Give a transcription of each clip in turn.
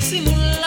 simulando.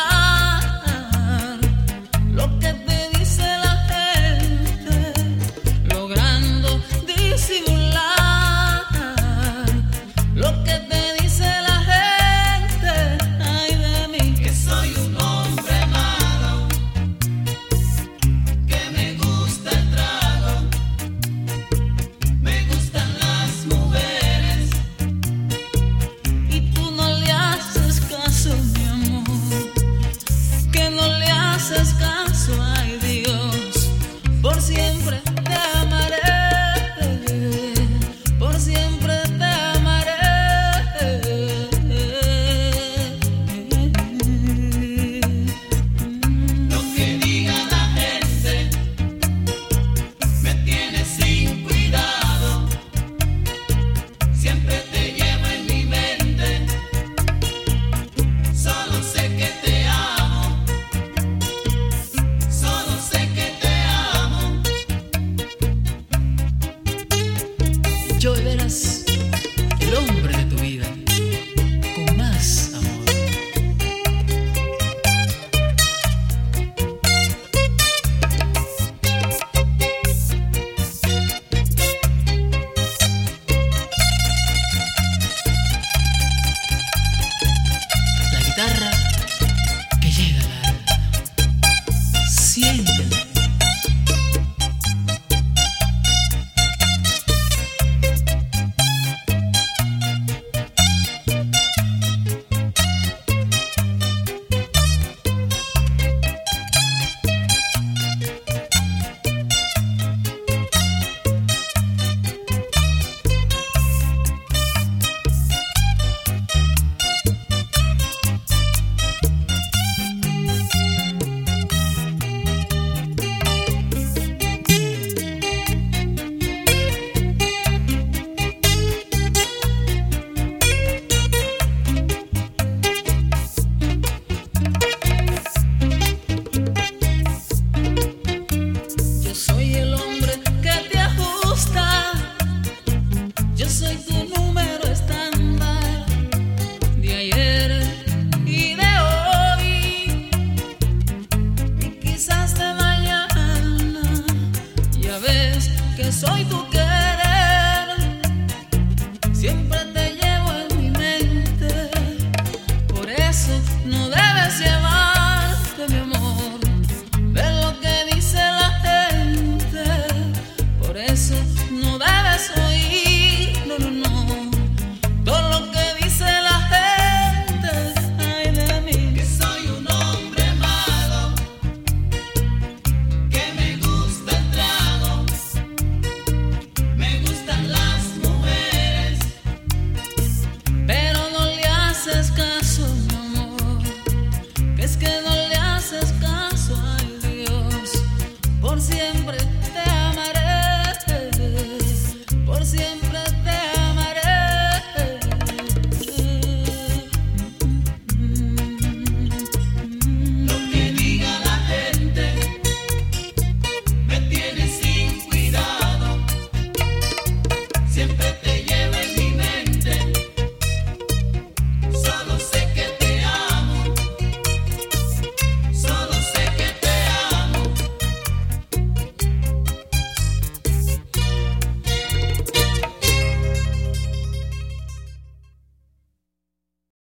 vez que soy tu querer. Siempre